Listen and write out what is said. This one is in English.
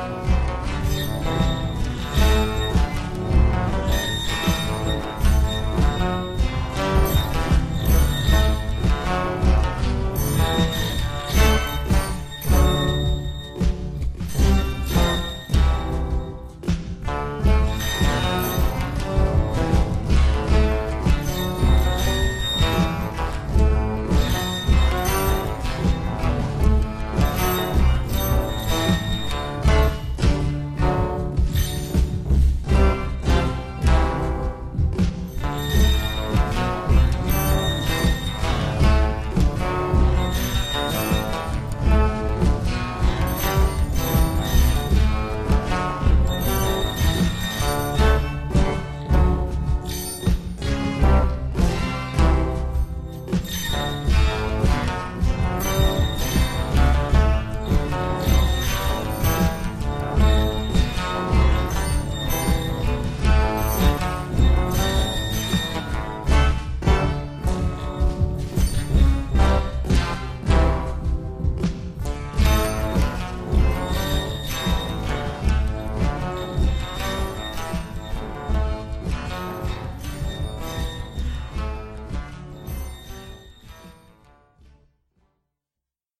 Bye.